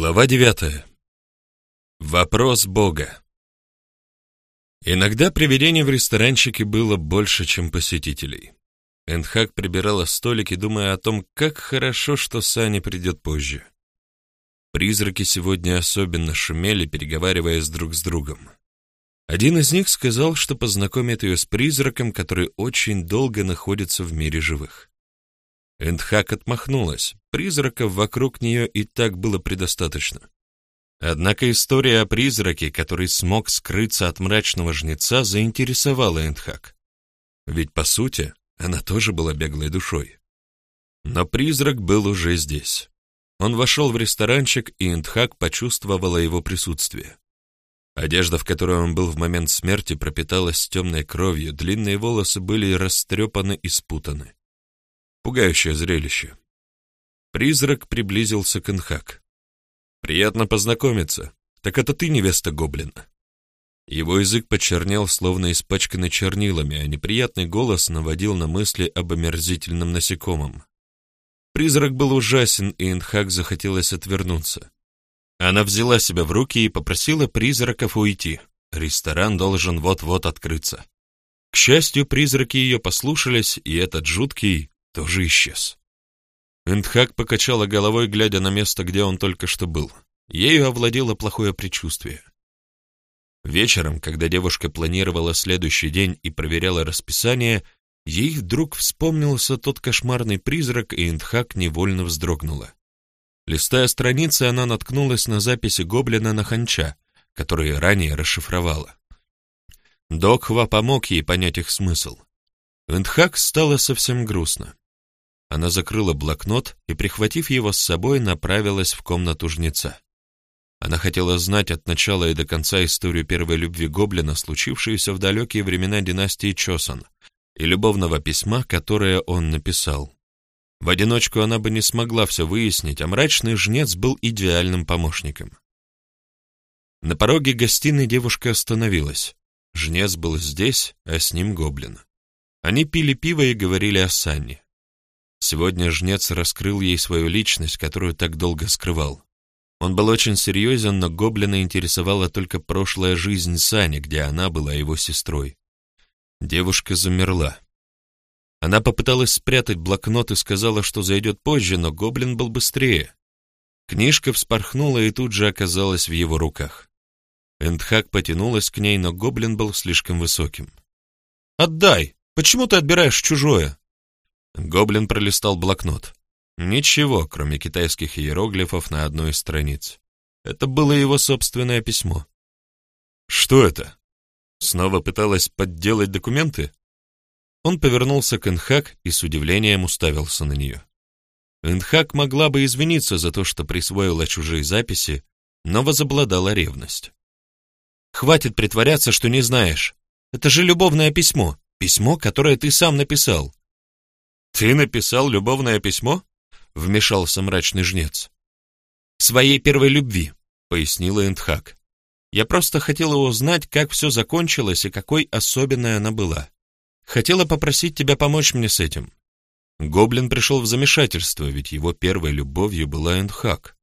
Глава девятая. Вопрос Бога. Иногда привидений в ресторанчике было больше, чем посетителей. Энхак прибирала столики, думая о том, как хорошо, что Сани придет позже. Призраки сегодня особенно шумели, переговариваясь друг с другом. Один из них сказал, что познакомит ее с призраком, который очень долго находится в мире живых. Эндхак отмахнулась. Призраков вокруг нее и так было предостаточно. Однако история о призраке, который смог скрыться от мрачного жнеца, заинтересовала Эндхак. Ведь, по сути, она тоже была беглой душой. Но призрак был уже здесь. Он вошел в ресторанчик, и Эндхак почувствовала его присутствие. Одежда, в которой он был в момент смерти, пропиталась темной кровью, длинные волосы были растрепаны и спутаны. Пугающее зрелище. Призрак приблизился к Инхак. «Приятно познакомиться. Так это ты невеста Гоблина?» Его язык почернел, словно испачканный чернилами, а неприятный голос наводил на мысли об омерзительном насекомом. Призрак был ужасен, и Инхак захотелось отвернуться. Она взяла себя в руки и попросила призраков уйти. Ресторан должен вот-вот открыться. К счастью, призраки ее послушались, и этот жуткий, тоже исчез. Эндхак покачала головой, глядя на место, где он только что был. Ею овладело плохое предчувствие. Вечером, когда девушка планировала следующий день и проверяла расписание, ей вдруг вспомнился тот кошмарный призрак, и Эндхак невольно вздрогнула. Листая страницы, она наткнулась на записи гоблина на ханча, которые ранее расшифровала. Докхва помог ей понять их смысл. Эндхак стало совсем грустно. Она закрыла блокнот и, прихватив его с собой, направилась в комнату жнеца. Она хотела знать от начала и до конца историю первой любви гоблина, случившуюся в далекие времена династии Чосан, и любовного письма, которое он написал. В одиночку она бы не смогла все выяснить, а мрачный жнец был идеальным помощником. На пороге гостиной девушка остановилась. Жнец был здесь, а с ним гоблин. Они пили пиво и говорили о Санне. Сегодня жнец раскрыл ей свою личность, которую так долго скрывал. Он был очень серьезен, но гоблина интересовала только прошлая жизнь Сани, где она была его сестрой. Девушка замерла. Она попыталась спрятать блокнот и сказала, что зайдет позже, но гоблин был быстрее. Книжка вспорхнула и тут же оказалась в его руках. Эндхак потянулась к ней, но гоблин был слишком высоким. «Отдай! Почему ты отбираешь чужое?» Гоблин пролистал блокнот. Ничего, кроме китайских иероглифов на одной из страниц. Это было его собственное письмо. «Что это? Снова пыталась подделать документы?» Он повернулся к Энхак и с удивлением уставился на нее. Энхак могла бы извиниться за то, что присвоила чужие записи, но возобладала ревность. «Хватит притворяться, что не знаешь. Это же любовное письмо, письмо, которое ты сам написал. «Ты написал любовное письмо?» — вмешался мрачный жнец. «Своей первой любви», — пояснила Эндхак. «Я просто хотела узнать, как все закончилось и какой особенной она была. Хотела попросить тебя помочь мне с этим». Гоблин пришел в замешательство, ведь его первой любовью была Эндхак.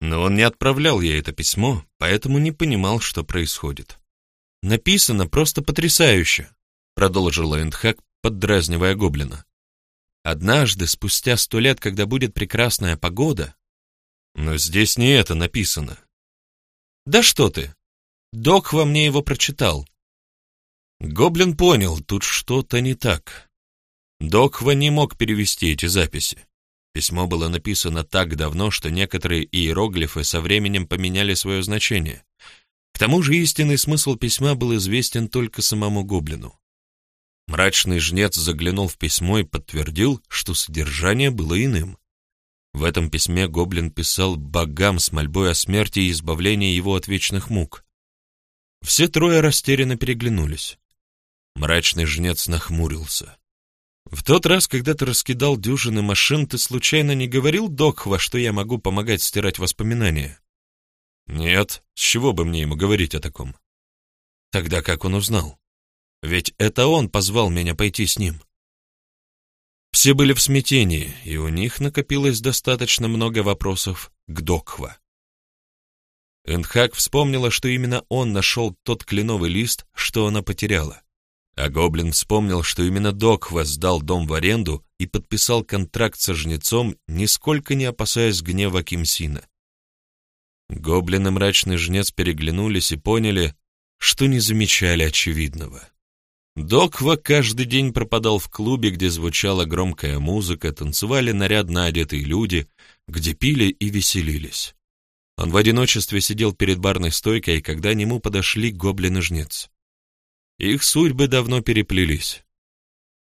Но он не отправлял ей это письмо, поэтому не понимал, что происходит. «Написано просто потрясающе», — продолжила Эндхак, поддразнивая Гоблина. Однажды, спустя сто лет, когда будет прекрасная погода... Но здесь не это написано. Да что ты! Док во мне его прочитал. Гоблин понял, тут что-то не так. Докхва не мог перевести эти записи. Письмо было написано так давно, что некоторые иероглифы со временем поменяли свое значение. К тому же истинный смысл письма был известен только самому Гоблину. Мрачный жнец заглянул в письмо и подтвердил, что содержание было иным. В этом письме гоблин писал богам с мольбой о смерти и избавлении его от вечных мук. Все трое растерянно переглянулись. Мрачный жнец нахмурился. «В тот раз, когда ты раскидал дюжины машин, ты случайно не говорил Докхва, что я могу помогать стирать воспоминания?» «Нет, с чего бы мне ему говорить о таком?» «Тогда как он узнал?» Ведь это он позвал меня пойти с ним. Все были в смятении, и у них накопилось достаточно много вопросов к Докхва. Эндхак вспомнила, что именно он нашел тот кленовый лист, что она потеряла. А Гоблин вспомнил, что именно Доква сдал дом в аренду и подписал контракт со жнецом, нисколько не опасаясь гнева Кимсина. Гоблин и мрачный жнец переглянулись и поняли, что не замечали очевидного. Доква каждый день пропадал в клубе, где звучала громкая музыка, танцевали нарядно одетые люди, где пили и веселились. Он в одиночестве сидел перед барной стойкой, когда к нему подошли гоблин и жнец. Их судьбы давно переплелись.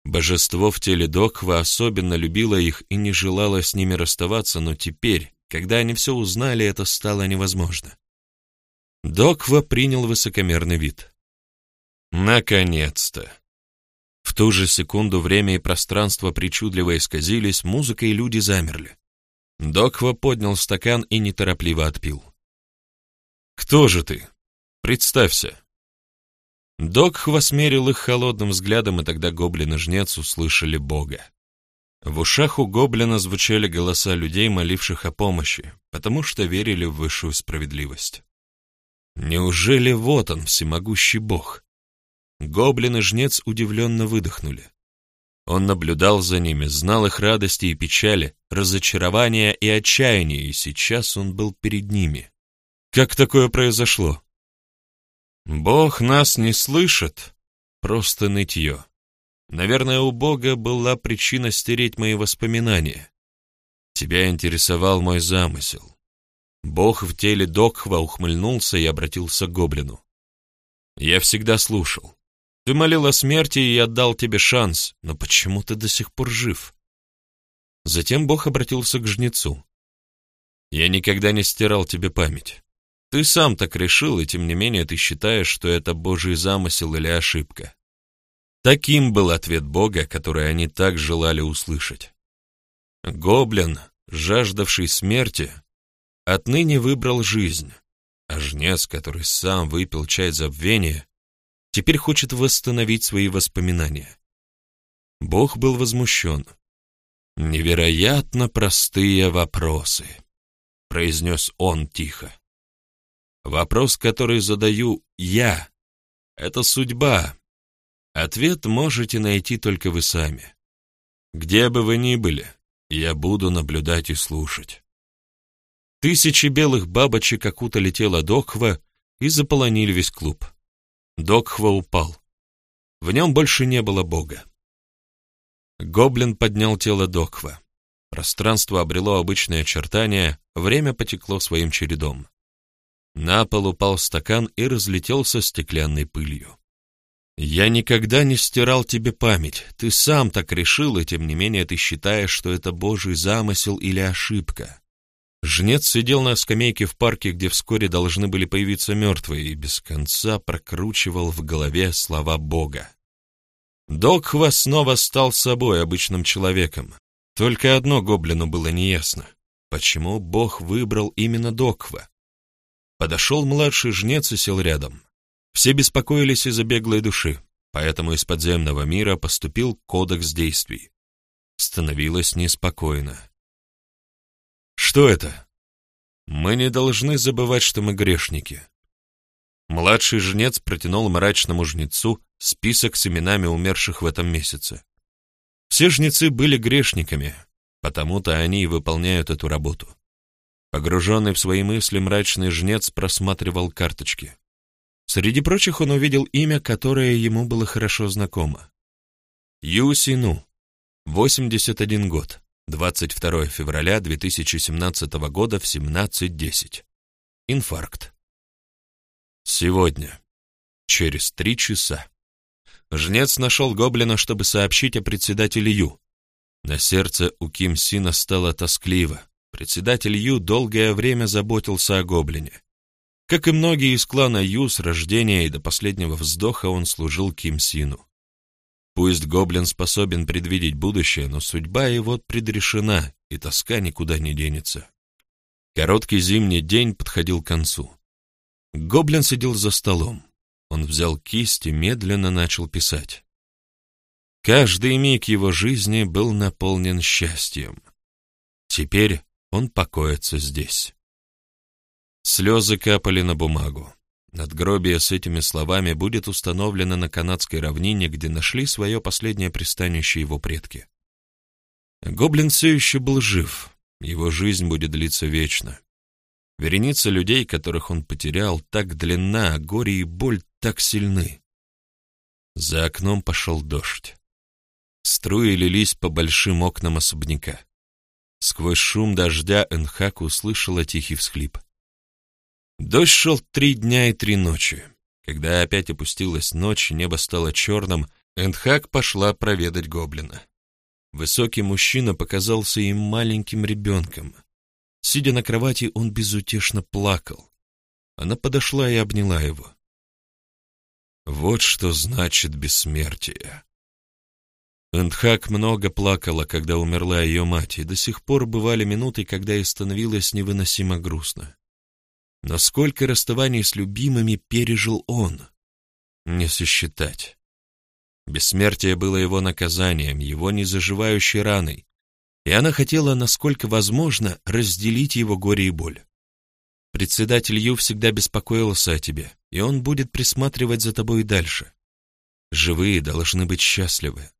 Божество в теле Доква особенно любило их и не желало с ними расставаться, но теперь, когда они все узнали, это стало невозможно. Доква принял высокомерный вид. Наконец-то! В ту же секунду время и пространство причудливо исказились, музыка и люди замерли. Доква поднял стакан и неторопливо отпил. «Кто же ты? Представься!» Докхва смерил их холодным взглядом, и тогда гоблин и жнец услышали Бога. В ушах у гоблина звучали голоса людей, моливших о помощи, потому что верили в высшую справедливость. Неужели вот он, всемогущий Бог? Гоблин и жнец удивленно выдохнули. Он наблюдал за ними, знал их радости и печали, разочарования и отчаяния, и сейчас он был перед ними. Как такое произошло? Бог нас не слышит. Просто нытье. Наверное, у Бога была причина стереть мои воспоминания. Тебя интересовал мой замысел. Бог в теле Докхва ухмыльнулся и обратился к гоблину. Я всегда слушал. Ты молил о смерти, и я отдал тебе шанс, но почему ты до сих пор жив? Затем Бог обратился к жнецу. Я никогда не стирал тебе память. Ты сам так решил, и тем не менее ты считаешь, что это Божий замысел или ошибка. Таким был ответ Бога, который они так желали услышать. Гоблин, жаждавший смерти, отныне выбрал жизнь, а жнец, который сам выпил чай забвения, теперь хочет восстановить свои воспоминания. Бог был возмущен. «Невероятно простые вопросы», — произнес он тихо. Вопрос, который задаю я, это судьба. Ответ можете найти только вы сами. Где бы вы ни были, я буду наблюдать и слушать. Тысячи белых бабочек окутали тело Докхва и заполонили весь клуб. Докхва упал. В нем больше не было Бога. Гоблин поднял тело Докхва. Пространство обрело обычные очертания, время потекло своим чередом. На пол упал стакан и разлетелся стеклянной пылью. «Я никогда не стирал тебе память. Ты сам так решил, и тем не менее ты считаешь, что это Божий замысел или ошибка». Жнец сидел на скамейке в парке, где вскоре должны были появиться мертвые, и без конца прокручивал в голове слова Бога. Докхва снова стал собой, обычным человеком. Только одно гоблину было неясно. Почему Бог выбрал именно Докхва? Подошел младший жнец и сел рядом. Все беспокоились из-за беглой души, поэтому из подземного мира поступил кодекс действий. Становилось неспокойно. Что это? Мы не должны забывать, что мы грешники. Младший жнец протянул мрачному жнецу список с именами умерших в этом месяце. Все жнецы были грешниками, потому-то они и выполняют эту работу. Погруженный в свои мысли, мрачный жнец просматривал карточки. Среди прочих он увидел имя, которое ему было хорошо знакомо. Ю Сину, 81 год, 22 февраля 2017 года в 17.10. Инфаркт. Сегодня, через три часа. Жнец нашел гоблина, чтобы сообщить о председателе Ю. На сердце у Ким Сина стало тоскливо. Председатель Ю долгое время заботился о гоблине. Как и многие из клана Ю, с рождения и до последнего вздоха он служил Ким Сину. Пусть гоблин способен предвидеть будущее, но судьба его предрешена, и тоска никуда не денется. Короткий зимний день подходил к концу. Гоблин сидел за столом. Он взял кисть и медленно начал писать. Каждый миг его жизни был наполнен счастьем. Теперь он покоится здесь. Слезы капали на бумагу. Надгробие с этими словами будет установлено на канадской равнине, где нашли свое последнее пристанище его предки. Гоблин все еще был жив, его жизнь будет длиться вечно. Вереница людей, которых он потерял, так длинна, а горе и боль так сильны. За окном пошел дождь. Струи лились по большим окнам особняка. Сквозь шум дождя Энхак услышала тихий всхлип. Дождь шел три дня и три ночи. Когда опять опустилась ночь, небо стало черным, Энхак пошла проведать гоблина. Высокий мужчина показался им маленьким ребенком. Сидя на кровати, он безутешно плакал. Она подошла и обняла его. Вот что значит бессмертие. Эндхак много плакала, когда умерла ее мать, и до сих пор бывали минуты, когда ей становилось невыносимо грустно. Но сколько расставаний с любимыми пережил он? Не сосчитать. Бессмертие было его наказанием, его незаживающей раной, и она хотела, насколько возможно, разделить его горе и боль. Председатель Ю всегда беспокоился о тебе, и он будет присматривать за тобой и дальше. Живые должны быть счастливы.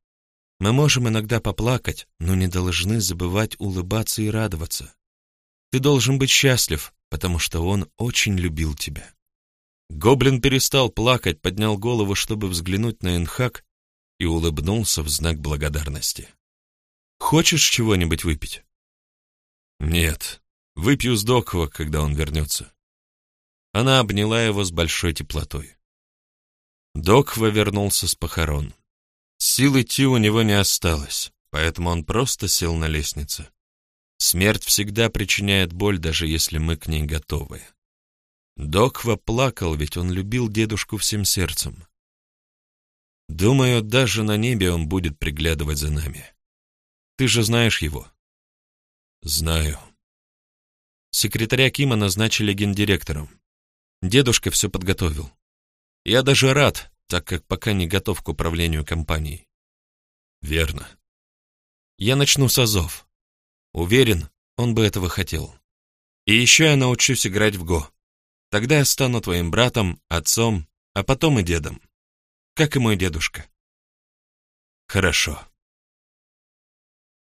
Мы можем иногда поплакать, но не должны забывать улыбаться и радоваться. Ты должен быть счастлив, потому что он очень любил тебя. Гоблин перестал плакать, поднял голову, чтобы взглянуть на Энхак, и улыбнулся в знак благодарности. «Хочешь чего-нибудь выпить?» «Нет, выпью с Докова, когда он вернется». Она обняла его с большой теплотой. Доква вернулся с похорон. Сил идти у него не осталось, поэтому он просто сел на лестнице. Смерть всегда причиняет боль, даже если мы к ней готовы. Доква плакал, ведь он любил дедушку всем сердцем. Думаю, даже на небе он будет приглядывать за нами. Ты же знаешь его? Знаю. Секретаря Кима назначили гендиректором. Дедушка все подготовил. Я даже рад, так как пока не готов к управлению компанией. Верно. Я начну с Азов. Уверен, он бы этого хотел. И еще я научусь играть в Го. Тогда я стану твоим братом, отцом, а потом и дедом. Как и мой дедушка. Хорошо.